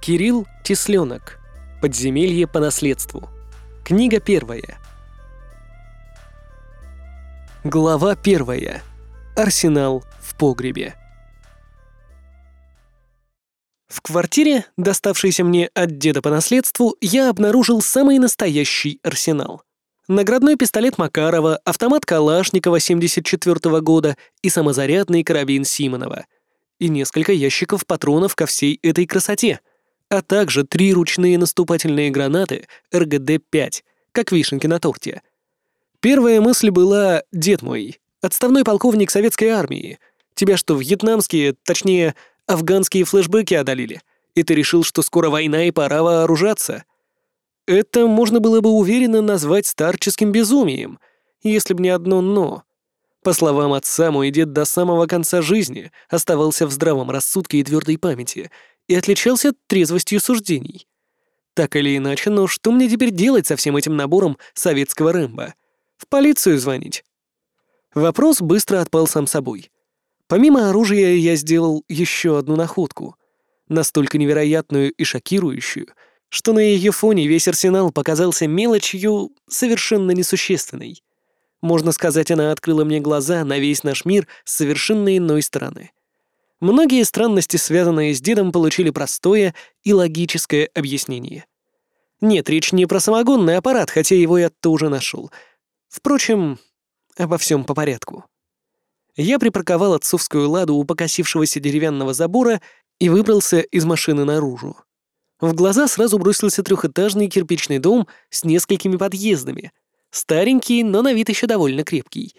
Кирилл Тесленок. Подземелье по наследству. Книга первая. Глава первая. Арсенал в погребе. В квартире, доставшейся мне от деда по наследству, я обнаружил самый настоящий арсенал. Наградной пистолет Макарова, автомат Калашникова 74 года и самозарядный карабин Симонова. И несколько ящиков патронов ко всей этой красоте — а также три ручные наступательные гранаты РГД-5, как вишенки на торте. Первая мысль была «Дед мой, отставной полковник советской армии, тебя что, вьетнамские, точнее, афганские флешбеки одолели, и ты решил, что скоро война и пора вооружаться?» Это можно было бы уверенно назвать старческим безумием, если бы не одно «но». По словам отца, мой дед до самого конца жизни оставался в здравом рассудке и твердой памяти и отличался трезвостью суждений. Так или иначе, но что мне теперь делать со всем этим набором советского Рэмбо? В полицию звонить? Вопрос быстро отпал сам собой. Помимо оружия я сделал еще одну находку. Настолько невероятную и шокирующую, что на ее фоне весь арсенал показался мелочью совершенно несущественной. Можно сказать, она открыла мне глаза на весь наш мир с совершенно иной стороны. Многие странности, связанные с дедом, получили простое и логическое объяснение. Нет, речь не про самогонный аппарат, хотя его я тоже нашел. Впрочем, обо всем по порядку. Я припарковал отцовскую ладу у покосившегося деревянного забора и выбрался из машины наружу. В глаза сразу бросился трехэтажный кирпичный дом с несколькими подъездами. Старенький, но на вид еще довольно крепкий.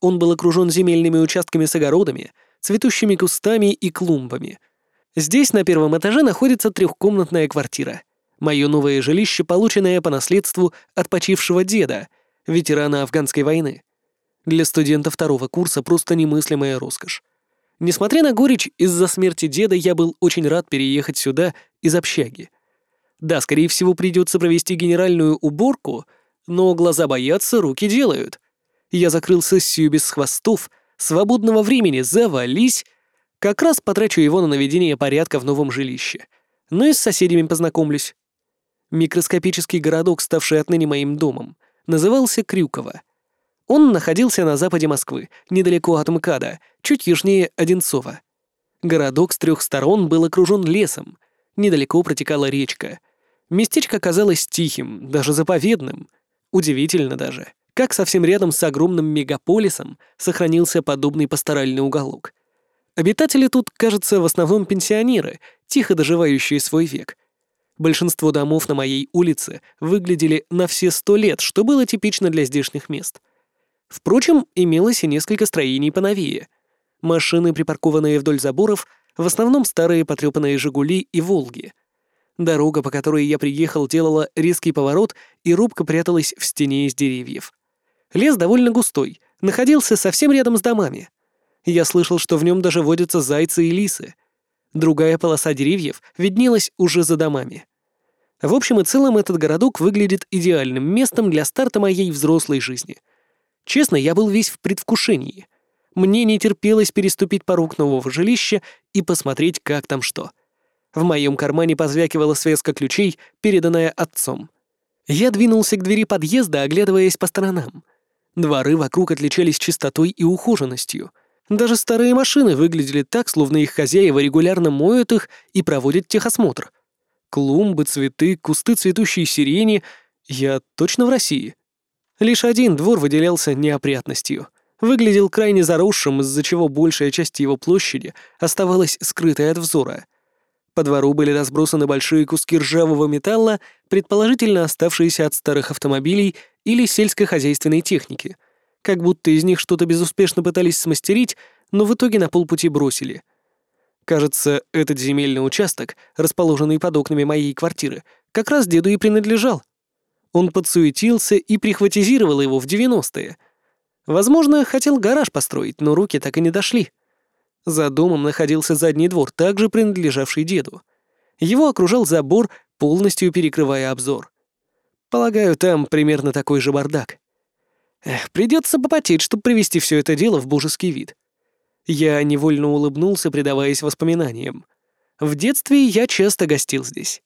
Он был окружен земельными участками с огородами — цветущими кустами и клумбами. Здесь на первом этаже находится трехкомнатная квартира. Мое новое жилище, полученное по наследству от почившего деда, ветерана афганской войны. Для студента второго курса просто немыслимая роскошь. Несмотря на горечь из-за смерти деда, я был очень рад переехать сюда из общаги. Да, скорее всего, придется провести генеральную уборку, но глаза боятся, руки делают. Я закрыл сессию без хвостов — Свободного времени завались. Как раз потрачу его на наведение порядка в новом жилище. Ну и с соседями познакомлюсь. Микроскопический городок, ставший отныне моим домом, назывался Крюково. Он находился на западе Москвы, недалеко от МКАДа, чуть южнее Одинцова. Городок с трех сторон был окружен лесом, недалеко протекала речка. Местечко казалось тихим, даже заповедным. Удивительно даже как совсем рядом с огромным мегаполисом сохранился подобный пасторальный уголок. Обитатели тут, кажется, в основном пенсионеры, тихо доживающие свой век. Большинство домов на моей улице выглядели на все сто лет, что было типично для здешних мест. Впрочем, имелось и несколько строений поновее. Машины, припаркованные вдоль заборов, в основном старые потрепанные «Жигули» и «Волги». Дорога, по которой я приехал, делала резкий поворот, и рубка пряталась в стене из деревьев. Лес довольно густой, находился совсем рядом с домами. Я слышал, что в нем даже водятся зайцы и лисы. Другая полоса деревьев виднелась уже за домами. В общем и целом, этот городок выглядит идеальным местом для старта моей взрослой жизни. Честно, я был весь в предвкушении. Мне не терпелось переступить порог нового жилища и посмотреть, как там что. В моем кармане позвякивала связка ключей, переданная отцом. Я двинулся к двери подъезда, оглядываясь по сторонам — Дворы вокруг отличались чистотой и ухоженностью. Даже старые машины выглядели так, словно их хозяева регулярно моют их и проводят техосмотр. Клумбы, цветы, кусты цветущей сирени — я точно в России. Лишь один двор выделялся неопрятностью. Выглядел крайне заросшим, из-за чего большая часть его площади оставалась скрытой от взора — по двору были разбросаны большие куски ржавого металла, предположительно оставшиеся от старых автомобилей или сельскохозяйственной техники. Как будто из них что-то безуспешно пытались смастерить, но в итоге на полпути бросили. Кажется, этот земельный участок, расположенный под окнами моей квартиры, как раз деду и принадлежал. Он подсуетился и прихватизировал его в 90-е. Возможно, хотел гараж построить, но руки так и не дошли. За домом находился задний двор, также принадлежавший деду. Его окружал забор, полностью перекрывая обзор. Полагаю, там примерно такой же бардак. Эх, придется попотеть, чтобы привести все это дело в божеский вид. Я невольно улыбнулся, предаваясь воспоминаниям. В детстве я часто гостил здесь.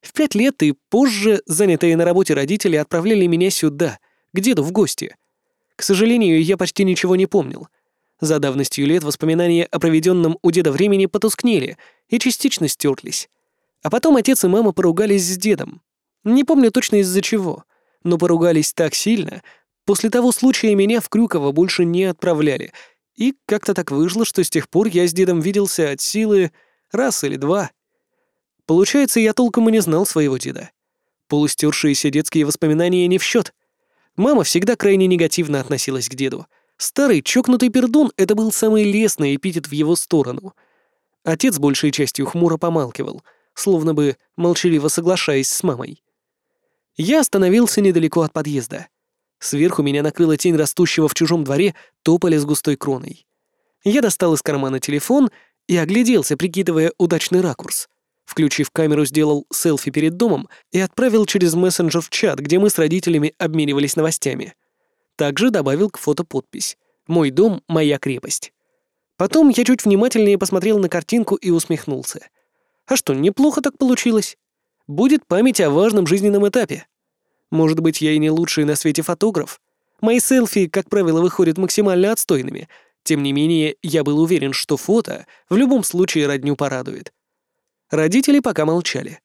В пять лет и позже занятые на работе родители отправляли меня сюда, к деду в гости. К сожалению, я почти ничего не помнил. За давностью лет воспоминания о проведенном у деда времени потускнели и частично стерлись. А потом отец и мама поругались с дедом. Не помню точно из-за чего, но поругались так сильно, после того случая меня в Крюково больше не отправляли, и как-то так вышло, что с тех пор я с дедом виделся от силы раз или два. Получается, я толком и не знал своего деда. Полустершиеся детские воспоминания не в счет. Мама всегда крайне негативно относилась к деду. Старый чокнутый пердун — это был самый лестный эпитет в его сторону. Отец большей частью хмуро помалкивал, словно бы молчаливо соглашаясь с мамой. Я остановился недалеко от подъезда. Сверху меня накрыла тень растущего в чужом дворе тополя с густой кроной. Я достал из кармана телефон и огляделся, прикидывая удачный ракурс. Включив камеру, сделал селфи перед домом и отправил через мессенджер в чат, где мы с родителями обменивались новостями. Также добавил к фото подпись «Мой дом — моя крепость». Потом я чуть внимательнее посмотрел на картинку и усмехнулся. А что, неплохо так получилось. Будет память о важном жизненном этапе. Может быть, я и не лучший на свете фотограф. Мои селфи, как правило, выходят максимально отстойными — тем не менее, я был уверен, что фото в любом случае родню порадует. Родители пока молчали.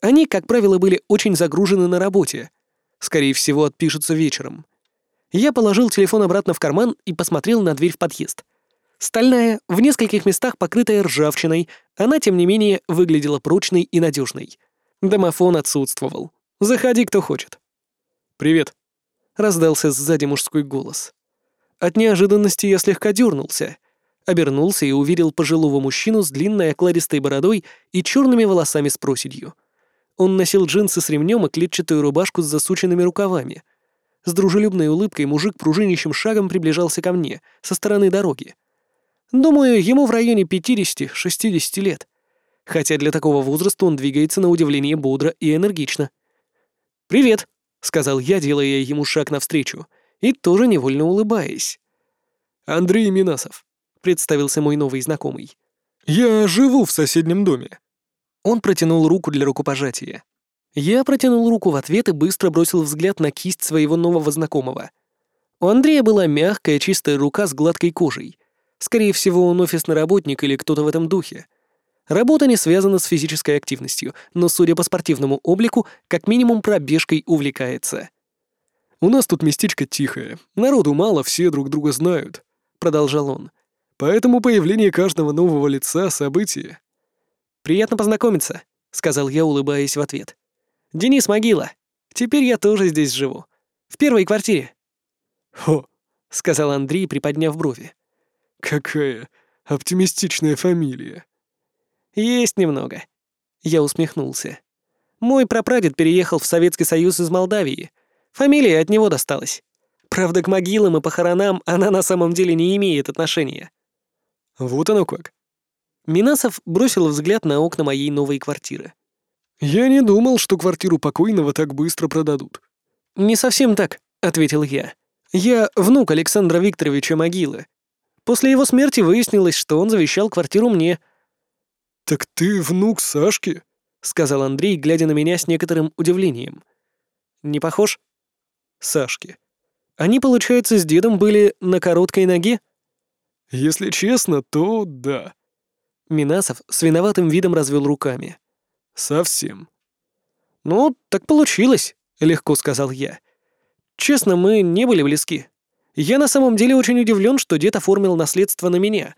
Они, как правило, были очень загружены на работе. Скорее всего, отпишутся вечером. Я положил телефон обратно в карман и посмотрел на дверь в подъезд. Стальная, в нескольких местах покрытая ржавчиной, она, тем не менее, выглядела прочной и надежной. Домофон отсутствовал. «Заходи, кто хочет». «Привет», — раздался сзади мужской голос. От неожиданности я слегка дернулся. Обернулся и увидел пожилого мужчину с длинной окладистой бородой и черными волосами с проседью. Он носил джинсы с ремнем и клетчатую рубашку с засученными рукавами. С дружелюбной улыбкой мужик пружинищим шагом приближался ко мне, со стороны дороги. Думаю, ему в районе 50-60 лет. Хотя для такого возраста он двигается на удивление бодро и энергично. «Привет», — сказал я, делая ему шаг навстречу — и тоже невольно улыбаясь. «Андрей Минасов», — представился мой новый знакомый. «Я живу в соседнем доме». Он протянул руку для рукопожатия. Я протянул руку в ответ и быстро бросил взгляд на кисть своего нового знакомого. У Андрея была мягкая, чистая рука с гладкой кожей. Скорее всего, он офисный работник или кто-то в этом духе. Работа не связана с физической активностью, но, судя по спортивному облику, как минимум пробежкой увлекается. «У нас тут местечко тихое, народу мало, все друг друга знают», — продолжал он. «Поэтому появление каждого нового лица — событие». «Приятно познакомиться», — сказал я, улыбаясь в ответ. «Денис Могила. Теперь я тоже здесь живу. В первой квартире». «Хо», — сказал Андрей, приподняв брови. «Какая оптимистичная фамилия». «Есть немного». Я усмехнулся. Мой прапрадед переехал в Советский Союз из Молдавии, Фамилия от него досталась. Правда, к могилам и похоронам она на самом деле не имеет отношения. Вот оно как. Минасов бросил взгляд на окна моей новой квартиры. «Я не думал, что квартиру покойного так быстро продадут». «Не совсем так», — ответил я. «Я внук Александра Викторовича Могилы. После его смерти выяснилось, что он завещал квартиру мне». «Так ты внук Сашки?» — сказал Андрей, глядя на меня с некоторым удивлением. «Не похож?» Сашки. Они, получается, с дедом были на короткой ноге? Если честно, то да. Минасов с виноватым видом развел руками. Совсем. Ну, так получилось, легко сказал я. Честно, мы не были близки. Я на самом деле очень удивлен, что дед оформил наследство на меня.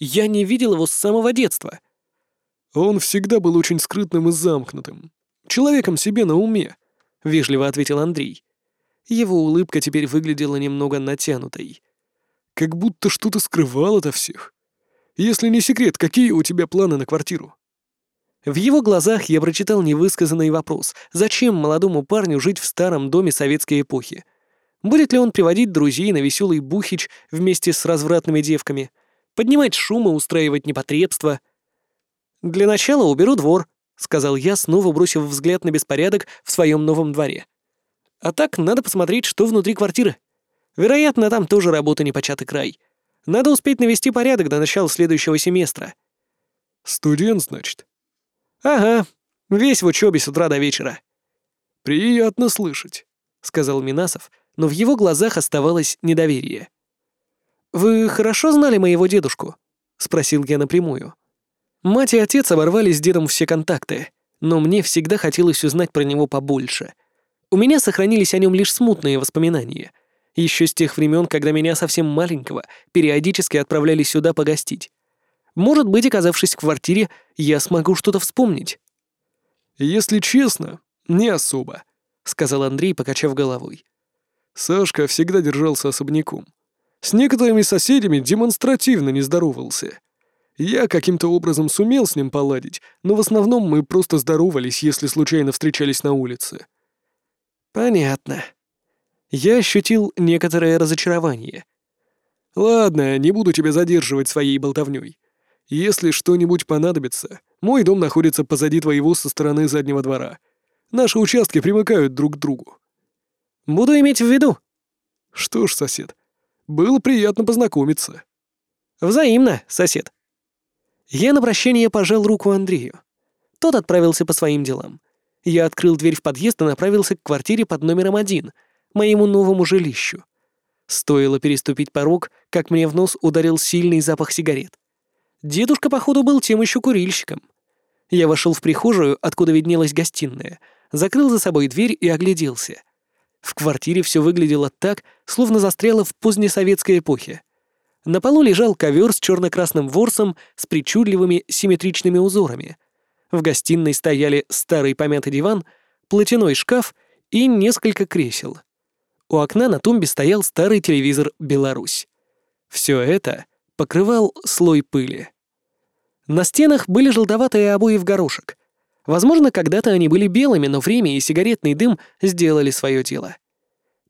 Я не видел его с самого детства. Он всегда был очень скрытным и замкнутым. Человеком себе на уме, вежливо ответил Андрей. Его улыбка теперь выглядела немного натянутой. Как будто что-то скрывал ото всех. Если не секрет, какие у тебя планы на квартиру? В его глазах я прочитал невысказанный вопрос, зачем молодому парню жить в старом доме советской эпохи? Будет ли он приводить друзей на веселый бухич вместе с развратными девками? Поднимать шум и устраивать непотребство? «Для начала уберу двор», — сказал я, снова бросив взгляд на беспорядок в своем новом дворе. А так, надо посмотреть, что внутри квартиры. Вероятно, там тоже работа непочатый край. Надо успеть навести порядок до начала следующего семестра. «Студент, значит?» «Ага, весь в учебе с утра до вечера». «Приятно слышать», — сказал Минасов, но в его глазах оставалось недоверие. «Вы хорошо знали моего дедушку?» — спросил я напрямую. Мать и отец оборвали с дедом все контакты, но мне всегда хотелось узнать про него побольше. У меня сохранились о нем лишь смутные воспоминания. Еще с тех времен, когда меня совсем маленького периодически отправляли сюда погостить. Может быть, оказавшись в квартире, я смогу что-то вспомнить. «Если честно, не особо», — сказал Андрей, покачав головой. Сашка всегда держался особняком. С некоторыми соседями демонстративно не здоровался. Я каким-то образом сумел с ним поладить, но в основном мы просто здоровались, если случайно встречались на улице. Понятно. Я ощутил некоторое разочарование. Ладно, не буду тебя задерживать своей болтовней. Если что-нибудь понадобится, мой дом находится позади твоего со стороны заднего двора. Наши участки примыкают друг к другу. Буду иметь в виду. Что ж, сосед, было приятно познакомиться. Взаимно, сосед. Я на прощание пожал руку Андрею. Тот отправился по своим делам. Я открыл дверь в подъезд и направился к квартире под номером один, моему новому жилищу. Стоило переступить порог, как мне в нос ударил сильный запах сигарет. Дедушка, походу, был тем еще курильщиком. Я вошел в прихожую, откуда виднелась гостиная, закрыл за собой дверь и огляделся. В квартире все выглядело так, словно застряло в позднесоветской эпохе. На полу лежал ковер с черно-красным ворсом с причудливыми симметричными узорами. В гостиной стояли старый помятый диван, платяной шкаф и несколько кресел. У окна на тумбе стоял старый телевизор «Беларусь». Все это покрывал слой пыли. На стенах были желтоватые обои в горошек. Возможно, когда-то они были белыми, но время и сигаретный дым сделали свое дело.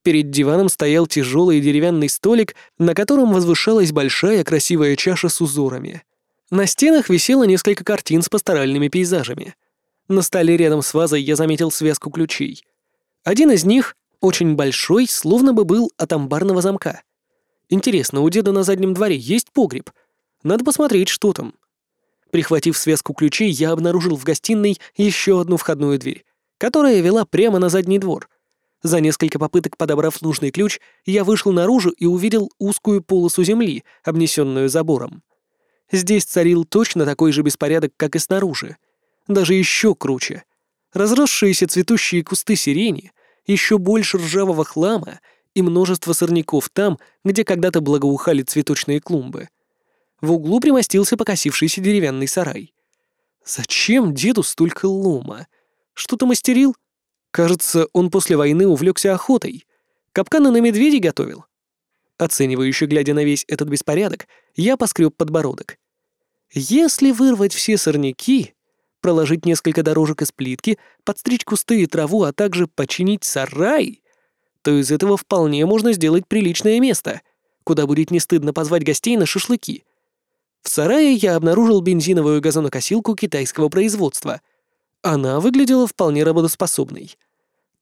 Перед диваном стоял тяжелый деревянный столик, на котором возвышалась большая красивая чаша с узорами. На стенах висело несколько картин с пасторальными пейзажами. На столе рядом с вазой я заметил связку ключей. Один из них, очень большой, словно бы был от амбарного замка. Интересно, у деда на заднем дворе есть погреб? Надо посмотреть, что там. Прихватив связку ключей, я обнаружил в гостиной еще одну входную дверь, которая вела прямо на задний двор, за несколько попыток подобрав нужный ключ, я вышел наружу и увидел узкую полосу земли, обнесенную забором. Здесь царил точно такой же беспорядок, как и снаружи. Даже еще круче. Разросшиеся цветущие кусты сирени, еще больше ржавого хлама и множество сорняков там, где когда-то благоухали цветочные клумбы. В углу примостился покосившийся деревянный сарай. Зачем деду столько лома? Что-то мастерил? Кажется, он после войны увлекся охотой. Капканы на медведей готовил. Оценивающе глядя на весь этот беспорядок, я поскреб подбородок. Если вырвать все сорняки, проложить несколько дорожек из плитки, подстричь кусты и траву, а также починить сарай, то из этого вполне можно сделать приличное место, куда будет не стыдно позвать гостей на шашлыки. В сарае я обнаружил бензиновую газонокосилку китайского производства. Она выглядела вполне работоспособной.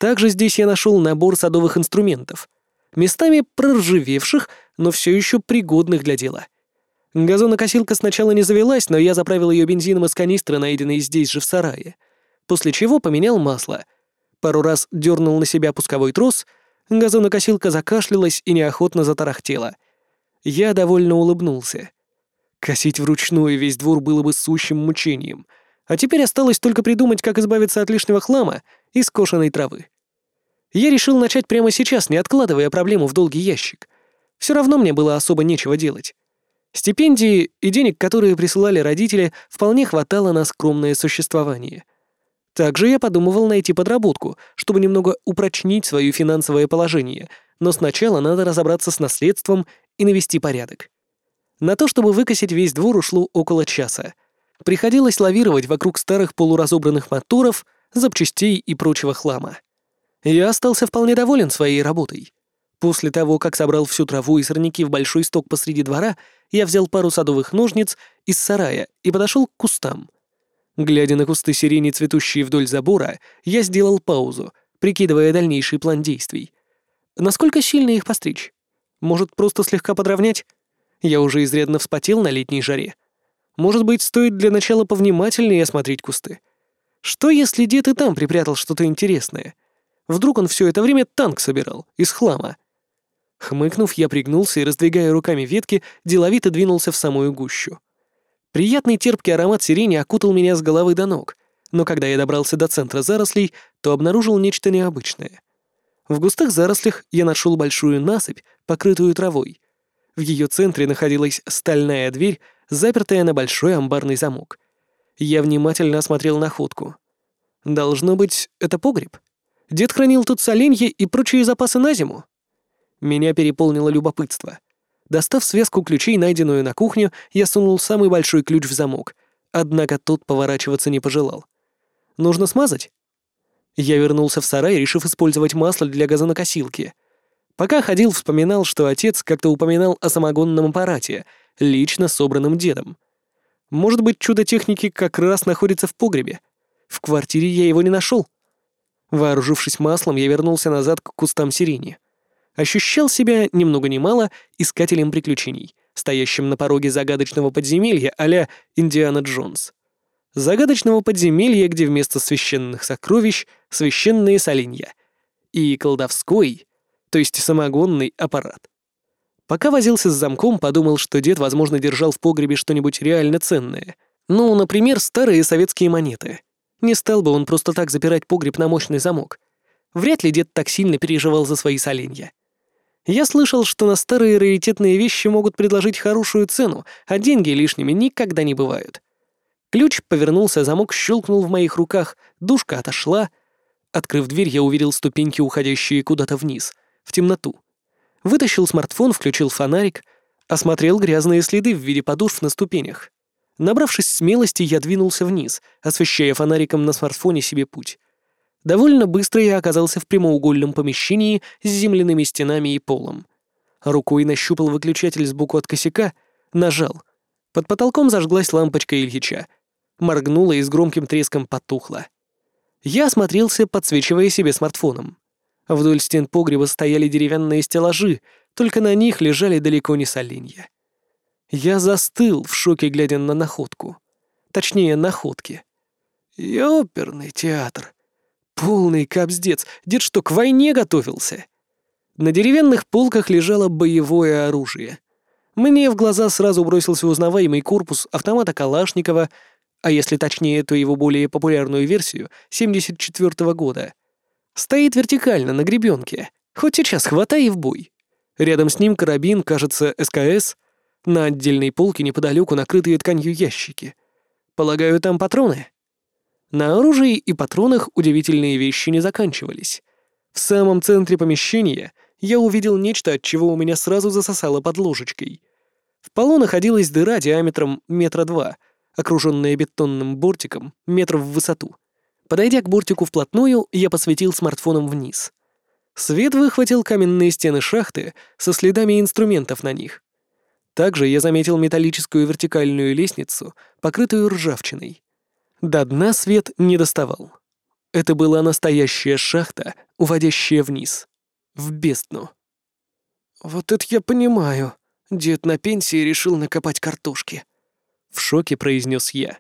Также здесь я нашел набор садовых инструментов, местами проржавевших, но все еще пригодных для дела. Газонокосилка сначала не завелась, но я заправил ее бензином из канистры, найденной здесь же в сарае, после чего поменял масло. Пару раз дернул на себя пусковой трос, газонокосилка закашлялась и неохотно затарахтела. Я довольно улыбнулся. Косить вручную весь двор было бы сущим мучением, а теперь осталось только придумать, как избавиться от лишнего хлама и скошенной травы. Я решил начать прямо сейчас, не откладывая проблему в долгий ящик. Все равно мне было особо нечего делать. Стипендии и денег, которые присылали родители, вполне хватало на скромное существование. Также я подумывал найти подработку, чтобы немного упрочнить свое финансовое положение, но сначала надо разобраться с наследством и навести порядок. На то, чтобы выкосить весь двор, ушло около часа. Приходилось лавировать вокруг старых полуразобранных моторов, запчастей и прочего хлама. Я остался вполне доволен своей работой. После того, как собрал всю траву и сорняки в большой сток посреди двора, я взял пару садовых ножниц из сарая и подошел к кустам. Глядя на кусты сирени, цветущие вдоль забора, я сделал паузу, прикидывая дальнейший план действий. Насколько сильно их постричь? Может, просто слегка подровнять? Я уже изрядно вспотел на летней жаре. Может быть, стоит для начала повнимательнее осмотреть кусты. Что, если дед и там припрятал что-то интересное? Вдруг он все это время танк собирал, из хлама? Хмыкнув, я пригнулся и, раздвигая руками ветки, деловито двинулся в самую гущу. Приятный терпкий аромат сирени окутал меня с головы до ног, но когда я добрался до центра зарослей, то обнаружил нечто необычное. В густых зарослях я нашел большую насыпь, покрытую травой. В ее центре находилась стальная дверь, запертая на большой амбарный замок. Я внимательно осмотрел находку. Должно быть, это погреб. Дед хранил тут соленья и прочие запасы на зиму. Меня переполнило любопытство. Достав связку ключей, найденную на кухню, я сунул самый большой ключ в замок, однако тот поворачиваться не пожелал. Нужно смазать? Я вернулся в сарай, решив использовать масло для газонокосилки. Пока ходил, вспоминал, что отец как-то упоминал о самогонном аппарате, лично собранном дедом. Может быть, чудо техники как раз находится в погребе. В квартире я его не нашел. Вооружившись маслом, я вернулся назад к кустам сирени. Ощущал себя, ни много ни мало, искателем приключений, стоящим на пороге загадочного подземелья а Индиана Джонс. Загадочного подземелья, где вместо священных сокровищ — священные соленья. И колдовской, то есть самогонный аппарат. Пока возился с замком, подумал, что дед, возможно, держал в погребе что-нибудь реально ценное. Ну, например, старые советские монеты. Не стал бы он просто так запирать погреб на мощный замок. Вряд ли дед так сильно переживал за свои соленья. Я слышал, что на старые раритетные вещи могут предложить хорошую цену, а деньги лишними никогда не бывают. Ключ повернулся, замок щелкнул в моих руках, душка отошла. Открыв дверь, я увидел ступеньки, уходящие куда-то вниз, в темноту. Вытащил смартфон, включил фонарик, осмотрел грязные следы в виде подушв на ступенях. Набравшись смелости, я двинулся вниз, освещая фонариком на смартфоне себе путь. Довольно быстро я оказался в прямоугольном помещении с земляными стенами и полом. Рукой нащупал выключатель сбоку от косяка, нажал. Под потолком зажглась лампочка Ильича. Моргнула и с громким треском потухла. Я осмотрелся, подсвечивая себе смартфоном. Вдоль стен погреба стояли деревянные стеллажи, только на них лежали далеко не соленья. Я застыл в шоке, глядя на находку. Точнее, находки. Ёперный театр. Полный капздец. Дед что, к войне готовился? На деревянных полках лежало боевое оружие. Мне в глаза сразу бросился узнаваемый корпус автомата Калашникова, а если точнее, то его более популярную версию 74 -го года. Стоит вертикально на гребенке. Хоть сейчас хватай и в бой. Рядом с ним карабин, кажется, СКС. На отдельной полке неподалеку накрытые тканью ящики. Полагаю, там патроны? На оружии и патронах удивительные вещи не заканчивались. В самом центре помещения я увидел нечто, от чего у меня сразу засосало под ложечкой. В полу находилась дыра диаметром метра два, окруженная бетонным бортиком метров в высоту. Подойдя к бортику вплотную, я посветил смартфоном вниз. Свет выхватил каменные стены шахты со следами инструментов на них. Также я заметил металлическую вертикальную лестницу, покрытую ржавчиной. До дна свет не доставал. Это была настоящая шахта, уводящая вниз. В бездну. «Вот это я понимаю. Дед на пенсии решил накопать картошки», — в шоке произнес я.